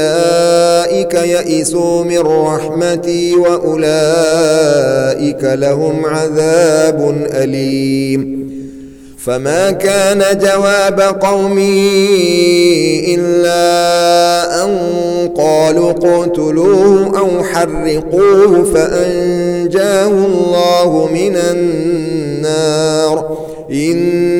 أولئك يئسوا من رحمتي وأولئك لهم عذاب أليم. فما كان جواب قومي إلا أن قالوا قتلوه أو حرقوه فأنجاه الله من النار. إن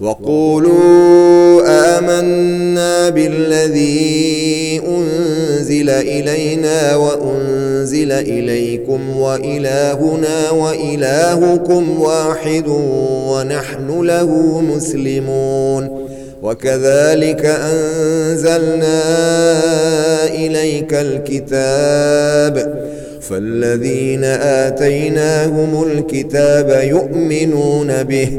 وقولوا آمنا بالذي أنزل إلينا وأنزل إليكم وإلهنا وإلهكم واحد ونحن له مسلمون وكذلك أنزلنا إليك الكتاب فالذين آتيناهم الكتاب يؤمنون به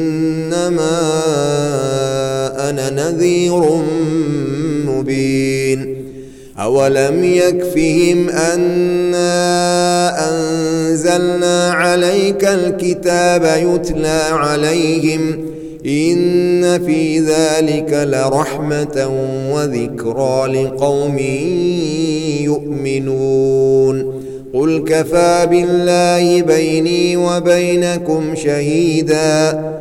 إنما أنا نذير مبين. أولم يكفهم أنا أنزلنا عليك الكتاب يتلى عليهم إن في ذلك لرحمة وذكرى لقوم يؤمنون. قل كفى بالله بيني وبينكم شهيدا.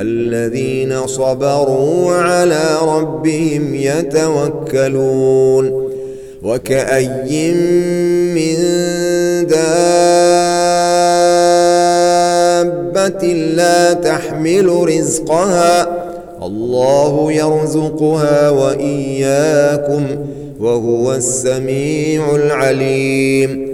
الذين صبروا على ربهم يتوكلون وكأي من دابة لا تحمل رزقها الله يرزقها وإياكم وهو السميع العليم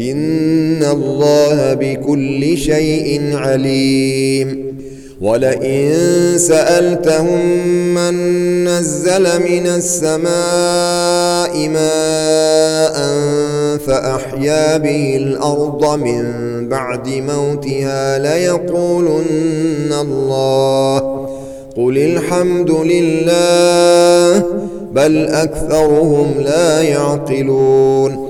ان الله بكل شيء عليم ولئن سألتهم من نزل من السماء ماء فأحيا به الأرض من بعد موتها ليقولن الله قل الحمد لله بل أكثرهم لا يعقلون